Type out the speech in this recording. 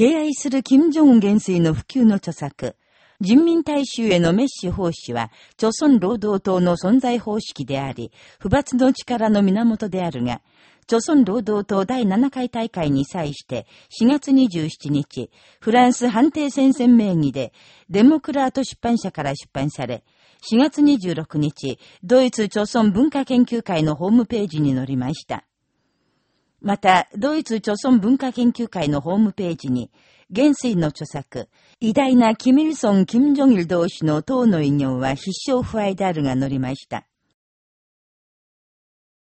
敬愛する金正恩元帥の普及の著作、人民大衆へのメッシ奉仕は、朝鮮労働党の存在方式であり、不罰の力の源であるが、朝鮮労働党第7回大会に際して、4月27日、フランス判定戦線名義で、デモクラート出版社から出版され、4月26日、ドイツ朝鮮文化研究会のホームページに載りました。また、ドイツ著村文化研究会のホームページに、元帥の著作、偉大なキミルソン・キム・ジョギル同士の党の偉業は必勝不敗であるが載りました。